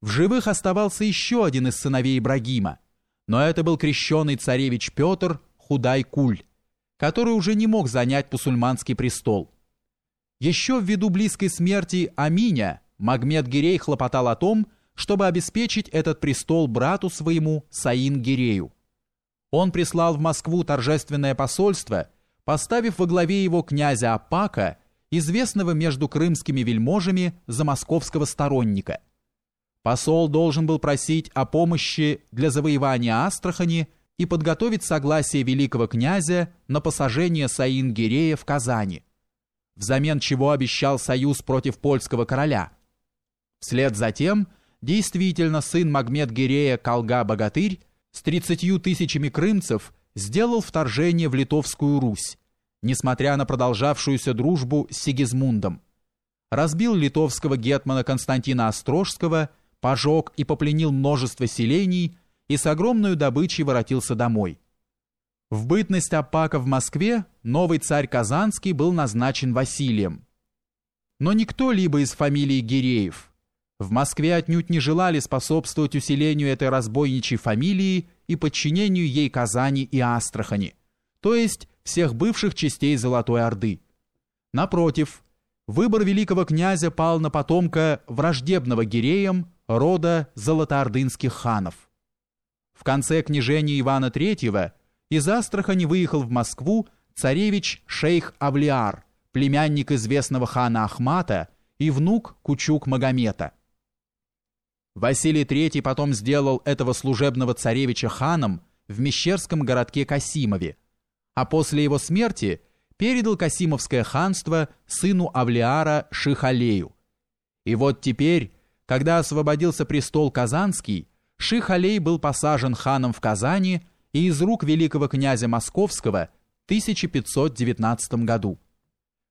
В живых оставался еще один из сыновей Ибрагима, но это был крещеный царевич Петр Худай-Куль, который уже не мог занять пусульманский престол. Еще ввиду близкой смерти Аминя Магмед Гирей хлопотал о том, чтобы обеспечить этот престол брату своему Саин Гирею. Он прислал в Москву торжественное посольство, поставив во главе его князя Апака, известного между крымскими вельможами за московского сторонника – Посол должен был просить о помощи для завоевания Астрахани и подготовить согласие великого князя на посажение Саин-Гирея в Казани, взамен чего обещал союз против польского короля. Вслед за тем, действительно, сын Магмед-Гирея Калга-Богатырь с 30 тысячами крымцев сделал вторжение в Литовскую Русь, несмотря на продолжавшуюся дружбу с Сигизмундом. Разбил литовского гетмана Константина Острожского пожег и попленил множество селений и с огромной добычей воротился домой. В бытность Апака в Москве новый царь Казанский был назначен Василием. Но никто либо из фамилии Гиреев. В Москве отнюдь не желали способствовать усилению этой разбойничьей фамилии и подчинению ей Казани и Астрахани, то есть всех бывших частей Золотой Орды. Напротив, выбор великого князя пал на потомка враждебного Гиреям рода золотоордынских ханов. В конце княжения Ивана III из Астрахани выехал в Москву царевич шейх Авлиар, племянник известного хана Ахмата и внук Кучук Магомета. Василий III потом сделал этого служебного царевича ханом в Мещерском городке Касимове, а после его смерти передал Касимовское ханство сыну Авлиара Шихалею. И вот теперь когда освободился престол Казанский, Ших Алей был посажен ханом в Казани и из рук великого князя Московского в 1519 году.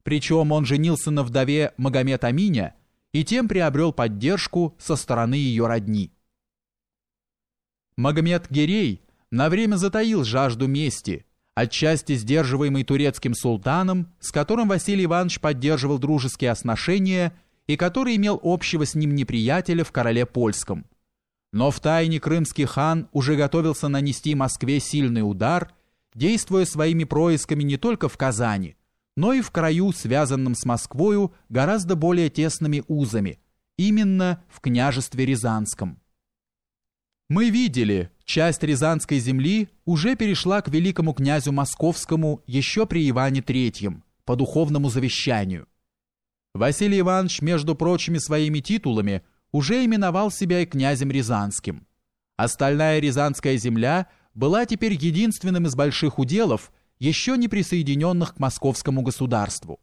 Причем он женился на вдове Магомед Аминя и тем приобрел поддержку со стороны ее родни. Магомед Гирей на время затаил жажду мести, отчасти сдерживаемый турецким султаном, с которым Василий Иванович поддерживал дружеские отношения – и который имел общего с ним неприятеля в короле польском. Но в тайне крымский хан уже готовился нанести Москве сильный удар, действуя своими происками не только в Казани, но и в краю, связанном с Москвою гораздо более тесными узами, именно в княжестве Рязанском. Мы видели, часть Рязанской земли уже перешла к великому князю Московскому еще при Иване III по духовному завещанию – Василий Иванович, между прочими своими титулами, уже именовал себя и князем Рязанским. Остальная Рязанская земля была теперь единственным из больших уделов, еще не присоединенных к московскому государству.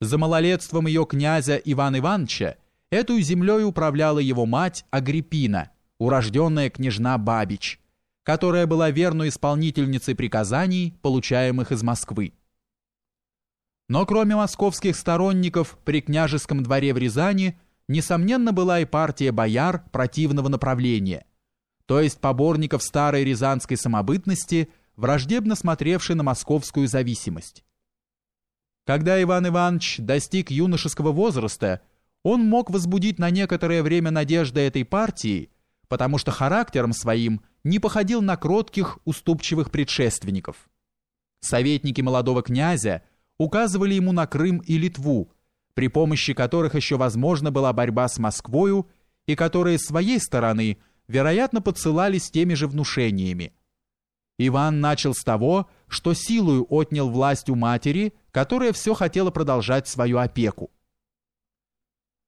За малолетством ее князя Ивана Ивановича эту землей управляла его мать Агриппина, урожденная княжна Бабич, которая была верной исполнительницей приказаний, получаемых из Москвы. Но кроме московских сторонников при княжеском дворе в Рязани, несомненно была и партия бояр противного направления, то есть поборников старой рязанской самобытности, враждебно смотревшей на московскую зависимость. Когда Иван Иванович достиг юношеского возраста, он мог возбудить на некоторое время надежды этой партии, потому что характером своим не походил на кротких, уступчивых предшественников. Советники молодого князя – указывали ему на Крым и Литву, при помощи которых еще возможна была борьба с Москвою и которые с своей стороны, вероятно, подсылались теми же внушениями. Иван начал с того, что силою отнял власть у матери, которая все хотела продолжать свою опеку.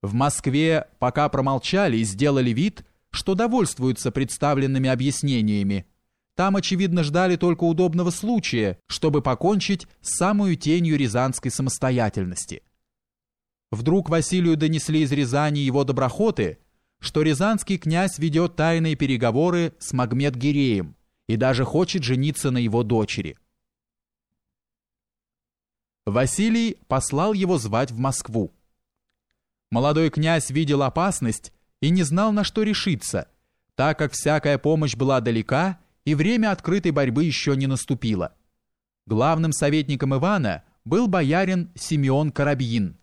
В Москве пока промолчали и сделали вид, что довольствуются представленными объяснениями, там, очевидно, ждали только удобного случая, чтобы покончить с самую тенью рязанской самостоятельности. Вдруг Василию донесли из Рязани его доброхоты, что рязанский князь ведет тайные переговоры с Магмед-Гиреем и даже хочет жениться на его дочери. Василий послал его звать в Москву. Молодой князь видел опасность и не знал, на что решиться, так как всякая помощь была далека и время открытой борьбы еще не наступило. Главным советником Ивана был боярин Симеон Коробьин,